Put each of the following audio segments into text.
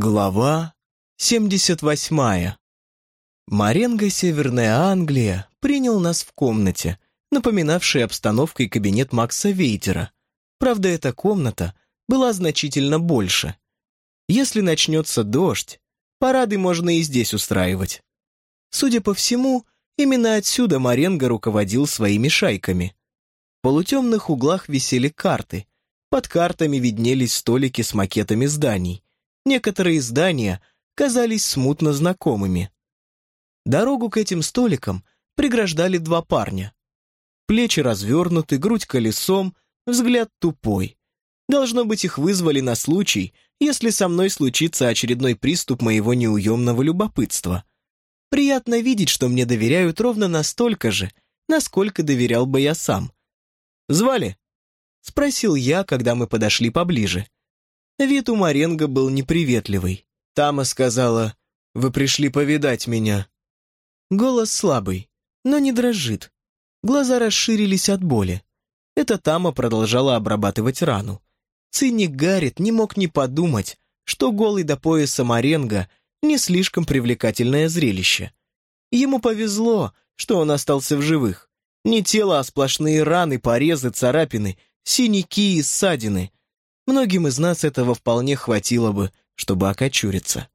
Глава 78. Маренго, Северная Англия, принял нас в комнате, напоминавшей обстановкой кабинет Макса Вейдера. Правда, эта комната была значительно больше. Если начнется дождь, парады можно и здесь устраивать. Судя по всему, именно отсюда Маренго руководил своими шайками. В полутемных углах висели карты. Под картами виднелись столики с макетами зданий. Некоторые здания казались смутно знакомыми. Дорогу к этим столикам преграждали два парня. Плечи развернуты, грудь колесом, взгляд тупой. Должно быть, их вызвали на случай, если со мной случится очередной приступ моего неуемного любопытства. Приятно видеть, что мне доверяют ровно настолько же, насколько доверял бы я сам. «Звали?» — спросил я, когда мы подошли поближе. Вид у Маренго был неприветливый. Тама сказала, «Вы пришли повидать меня». Голос слабый, но не дрожит. Глаза расширились от боли. Эта Тама продолжала обрабатывать рану. Циник Гаррит не мог не подумать, что голый до пояса Маренго не слишком привлекательное зрелище. Ему повезло, что он остался в живых. Не тело, а сплошные раны, порезы, царапины, синяки и ссадины. Многим из нас этого вполне хватило бы, чтобы окочуриться.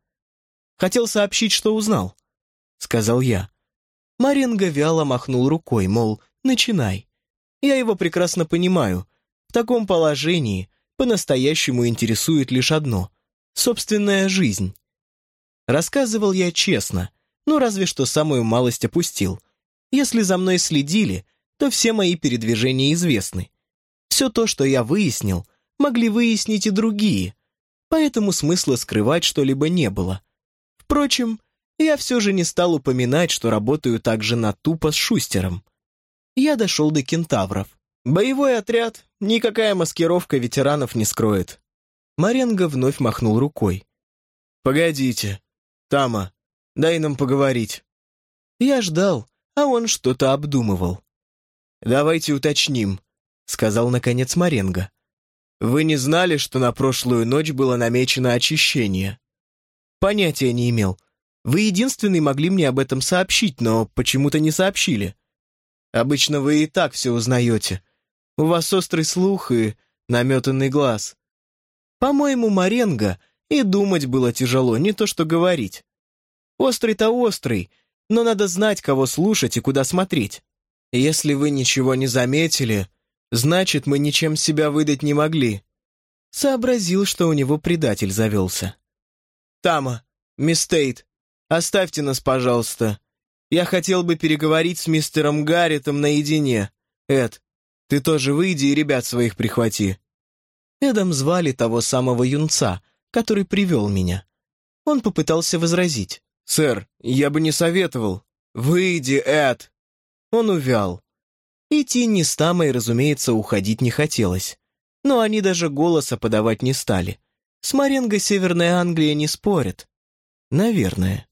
«Хотел сообщить, что узнал», — сказал я. Маренго вяло махнул рукой, мол, начинай. Я его прекрасно понимаю. В таком положении по-настоящему интересует лишь одно — собственная жизнь. Рассказывал я честно, но разве что самую малость опустил. Если за мной следили, то все мои передвижения известны. Все то, что я выяснил — могли выяснить и другие, поэтому смысла скрывать что-либо не было. Впрочем, я все же не стал упоминать, что работаю также на тупо с Шустером. Я дошел до кентавров. Боевой отряд, никакая маскировка ветеранов не скроет. Маренго вновь махнул рукой. «Погодите, Тама, дай нам поговорить». Я ждал, а он что-то обдумывал. «Давайте уточним», — сказал наконец Маренго. Вы не знали, что на прошлую ночь было намечено очищение? Понятия не имел. Вы единственный могли мне об этом сообщить, но почему-то не сообщили. Обычно вы и так все узнаете. У вас острый слух и наметанный глаз. По-моему, Маренго и думать было тяжело, не то что говорить. Острый-то острый, но надо знать, кого слушать и куда смотреть. Если вы ничего не заметили, Значит, мы ничем себя выдать не могли. Сообразил, что у него предатель завелся. Тама, мисс Тейт, оставьте нас, пожалуйста. Я хотел бы переговорить с мистером Гарритом наедине. Эд, ты тоже выйди и ребят своих прихвати. Эдом звали того самого юнца, который привел меня. Он попытался возразить. «Сэр, я бы не советовал. Выйди, Эд!» Он увял. И Тинни с Тамой, разумеется, уходить не хотелось. Но они даже голоса подавать не стали. С Маренго Северная Англия не спорит. Наверное.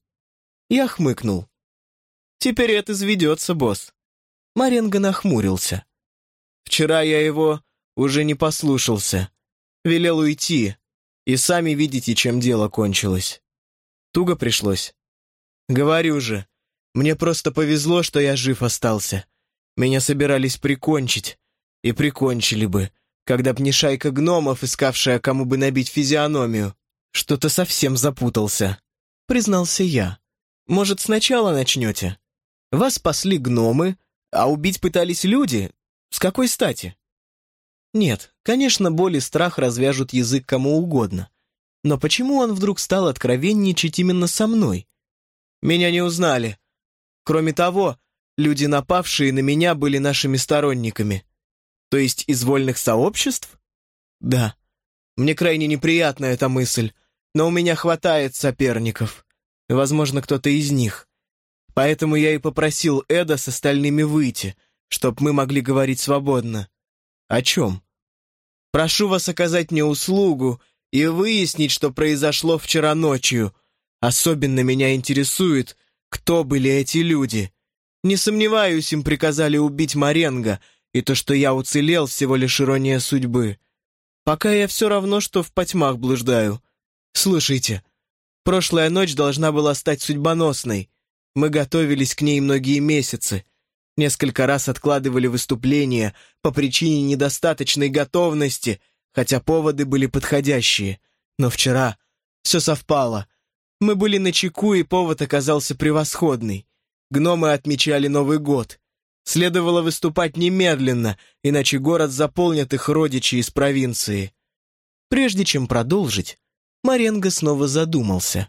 Я хмыкнул. Теперь это заведется, босс. Маренго нахмурился. Вчера я его уже не послушался. Велел уйти. И сами видите, чем дело кончилось. Туго пришлось. Говорю же, мне просто повезло, что я жив остался. Меня собирались прикончить. И прикончили бы, когда б не шайка гномов, искавшая, кому бы набить физиономию. Что-то совсем запутался. Признался я. Может, сначала начнете? Вас спасли гномы, а убить пытались люди? С какой стати? Нет, конечно, боль и страх развяжут язык кому угодно. Но почему он вдруг стал откровенничать именно со мной? Меня не узнали. Кроме того, Люди, напавшие на меня, были нашими сторонниками. То есть из вольных сообществ? Да. Мне крайне неприятна эта мысль, но у меня хватает соперников. Возможно, кто-то из них. Поэтому я и попросил Эда с остальными выйти, чтоб мы могли говорить свободно. О чем? Прошу вас оказать мне услугу и выяснить, что произошло вчера ночью. Особенно меня интересует, кто были эти люди. Не сомневаюсь, им приказали убить Маренго, и то, что я уцелел, всего лишь ирония судьбы. Пока я все равно, что в потьмах блуждаю. Слушайте, Прошлая ночь должна была стать судьбоносной. Мы готовились к ней многие месяцы. Несколько раз откладывали выступления по причине недостаточной готовности, хотя поводы были подходящие. Но вчера все совпало. Мы были на чеку, и повод оказался превосходный. Гномы отмечали Новый год. Следовало выступать немедленно, иначе город заполнят их родичи из провинции. Прежде чем продолжить, Маренго снова задумался.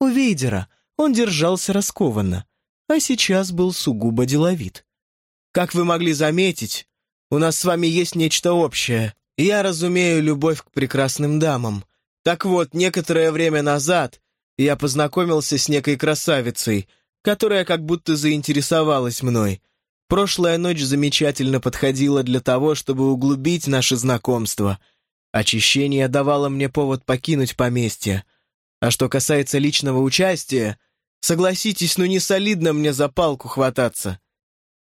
У Вейдера он держался раскованно, а сейчас был сугубо деловит. «Как вы могли заметить, у нас с вами есть нечто общее. Я разумею любовь к прекрасным дамам. Так вот, некоторое время назад я познакомился с некой красавицей, которая как будто заинтересовалась мной. Прошлая ночь замечательно подходила для того, чтобы углубить наше знакомство — Очищение давало мне повод покинуть поместье. А что касается личного участия, согласитесь, ну не солидно мне за палку хвататься.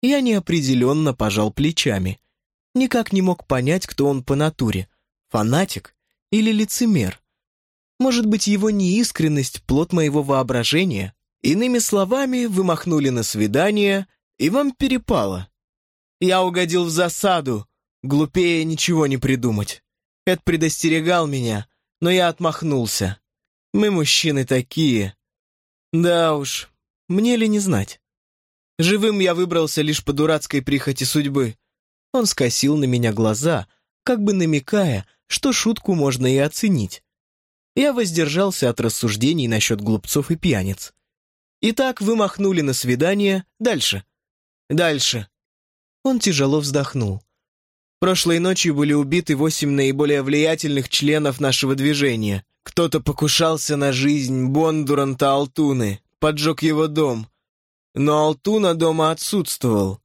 Я неопределенно пожал плечами. Никак не мог понять, кто он по натуре, фанатик или лицемер. Может быть, его неискренность — плод моего воображения? Иными словами, вы махнули на свидание, и вам перепало. Я угодил в засаду, глупее ничего не придумать. Эд предостерегал меня, но я отмахнулся. Мы мужчины такие. Да уж, мне ли не знать. Живым я выбрался лишь по дурацкой прихоти судьбы. Он скосил на меня глаза, как бы намекая, что шутку можно и оценить. Я воздержался от рассуждений насчет глупцов и пьяниц. Итак, вы махнули на свидание. Дальше. Дальше. Он тяжело вздохнул. Прошлой ночью были убиты восемь наиболее влиятельных членов нашего движения. Кто-то покушался на жизнь Бондуранта Алтуны, поджег его дом. Но Алтуна дома отсутствовал.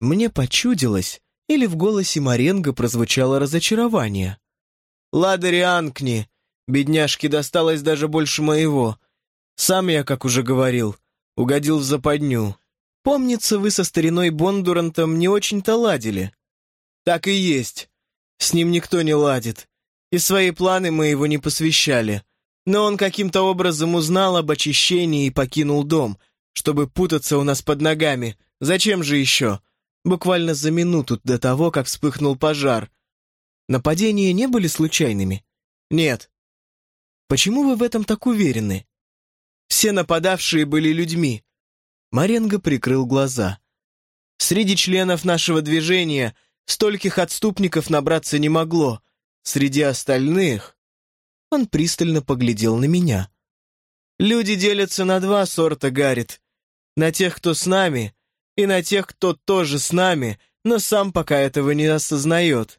Мне почудилось, или в голосе Маренго прозвучало разочарование. «Ладари Анкни, бедняжке досталось даже больше моего. Сам я, как уже говорил, угодил в западню. Помнится, вы со стариной Бондурантом не очень-то ладили». Так и есть. С ним никто не ладит. И свои планы мы его не посвящали. Но он каким-то образом узнал об очищении и покинул дом, чтобы путаться у нас под ногами. Зачем же еще? Буквально за минуту до того, как вспыхнул пожар. Нападения не были случайными? Нет. Почему вы в этом так уверены? Все нападавшие были людьми. Маренго прикрыл глаза. Среди членов нашего движения – Стольких отступников набраться не могло. Среди остальных... Он пристально поглядел на меня. Люди делятся на два сорта, Гаррит. На тех, кто с нами, и на тех, кто тоже с нами, но сам пока этого не осознает.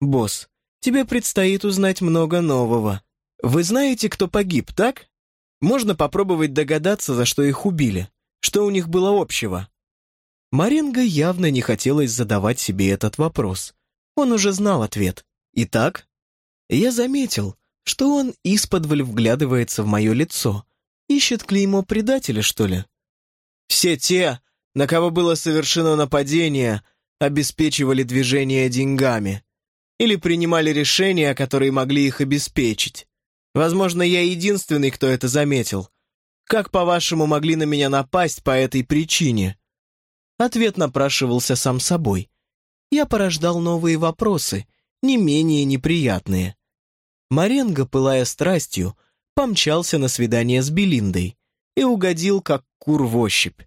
Босс, тебе предстоит узнать много нового. Вы знаете, кто погиб, так? Можно попробовать догадаться, за что их убили. Что у них было общего? Маренго явно не хотелось задавать себе этот вопрос. Он уже знал ответ. Итак, я заметил, что он исподволь вглядывается в мое лицо. Ищет клеймо предателя, что ли? Все те, на кого было совершено нападение, обеспечивали движение деньгами. Или принимали решения, которые могли их обеспечить. Возможно, я единственный, кто это заметил. Как, по-вашему, могли на меня напасть по этой причине? Ответ напрашивался сам собой. Я порождал новые вопросы, не менее неприятные. Маренго, пылая страстью, помчался на свидание с Белиндой и угодил, как кур в ощупь.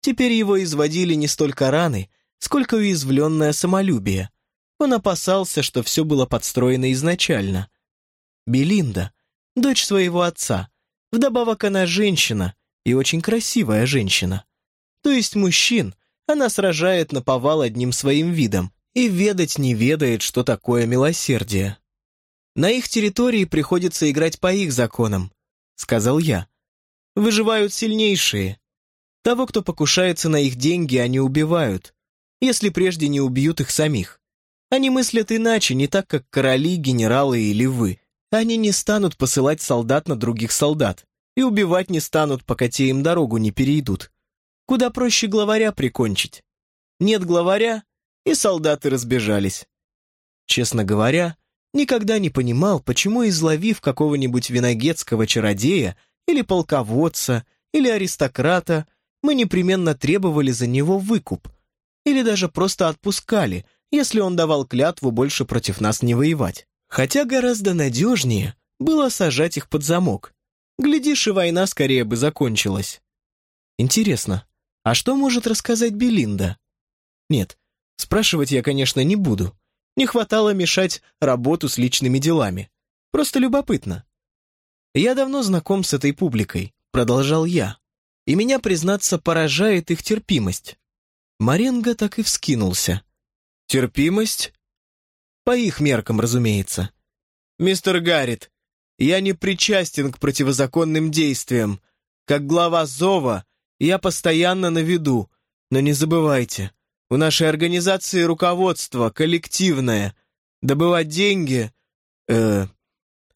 Теперь его изводили не столько раны, сколько уязвленное самолюбие. Он опасался, что все было подстроено изначально. Белинда, дочь своего отца, вдобавок она женщина, и очень красивая женщина. То есть мужчин, она сражает на повал одним своим видом и ведать не ведает, что такое милосердие. На их территории приходится играть по их законам, сказал я. Выживают сильнейшие. Того, кто покушается на их деньги, они убивают, если прежде не убьют их самих. Они мыслят иначе, не так, как короли, генералы или вы. Они не станут посылать солдат на других солдат и убивать не станут, пока те им дорогу не перейдут. Куда проще главаря прикончить. Нет главаря, и солдаты разбежались. Честно говоря, Никогда не понимал, почему, изловив какого-нибудь виногетского чародея или полководца, или аристократа, мы непременно требовали за него выкуп, или даже просто отпускали, если он давал клятву больше против нас не воевать. Хотя гораздо надежнее было сажать их под замок. Глядишь, и война скорее бы закончилась. Интересно, а что может рассказать Белинда? Нет, спрашивать я, конечно, не буду. Не хватало мешать работу с личными делами. Просто любопытно. Я давно знаком с этой публикой, продолжал я. И меня, признаться, поражает их терпимость. Маренго так и вскинулся. Терпимость? По их меркам, разумеется. Мистер Гаррит, я не причастен к противозаконным действиям. Как глава Зова, я постоянно на виду. Но не забывайте, у нашей организации руководство коллективное. Добывать деньги... Э,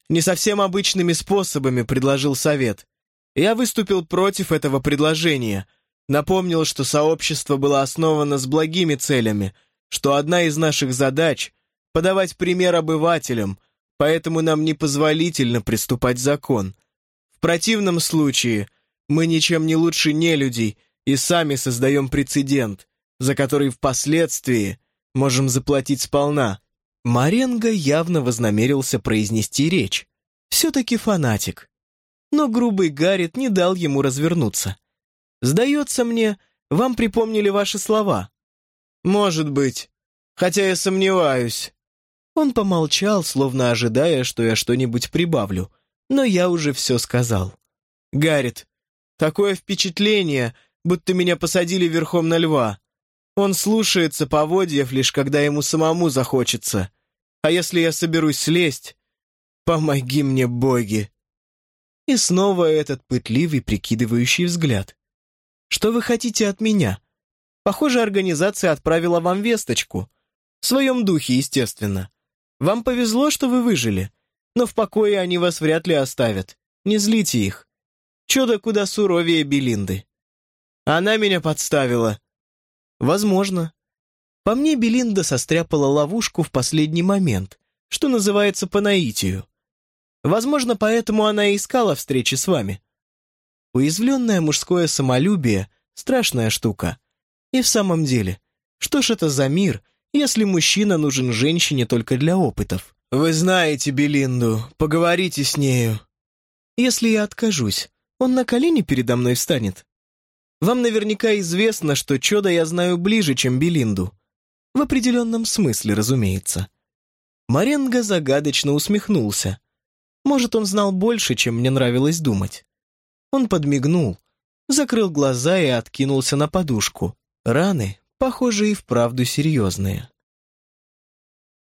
не совсем обычными способами, предложил совет. Я выступил против этого предложения. Напомнил, что сообщество было основано с благими целями, что одна из наших задач — подавать пример обывателям, поэтому нам непозволительно приступать закон. В противном случае мы ничем не лучше нелюдей и сами создаем прецедент, за который впоследствии можем заплатить сполна. Маренго явно вознамерился произнести речь. Все-таки фанатик. Но грубый Гаррит не дал ему развернуться. «Сдается мне, вам припомнили ваши слова». «Может быть, хотя я сомневаюсь». Он помолчал, словно ожидая, что я что-нибудь прибавлю, но я уже все сказал. «Гаррит, такое впечатление, будто меня посадили верхом на льва. Он слушается поводьев лишь когда ему самому захочется. А если я соберусь слезть, помоги мне, боги!» И снова этот пытливый, прикидывающий взгляд. «Что вы хотите от меня? Похоже, организация отправила вам весточку. В своем духе, естественно. Вам повезло, что вы выжили, но в покое они вас вряд ли оставят. Не злите их. Чудо куда суровее Белинды. Она меня подставила. Возможно. По мне, Белинда состряпала ловушку в последний момент, что называется по наитию. Возможно, поэтому она и искала встречи с вами. Уязвленное мужское самолюбие — страшная штука. И в самом деле, что ж это за мир — если мужчина нужен женщине только для опытов. «Вы знаете Белинду, поговорите с нею». «Если я откажусь, он на колени передо мной встанет?» «Вам наверняка известно, что Чода я знаю ближе, чем Белинду. В определенном смысле, разумеется». Маренго загадочно усмехнулся. Может, он знал больше, чем мне нравилось думать. Он подмигнул, закрыл глаза и откинулся на подушку. Раны, похоже, и вправду серьезные.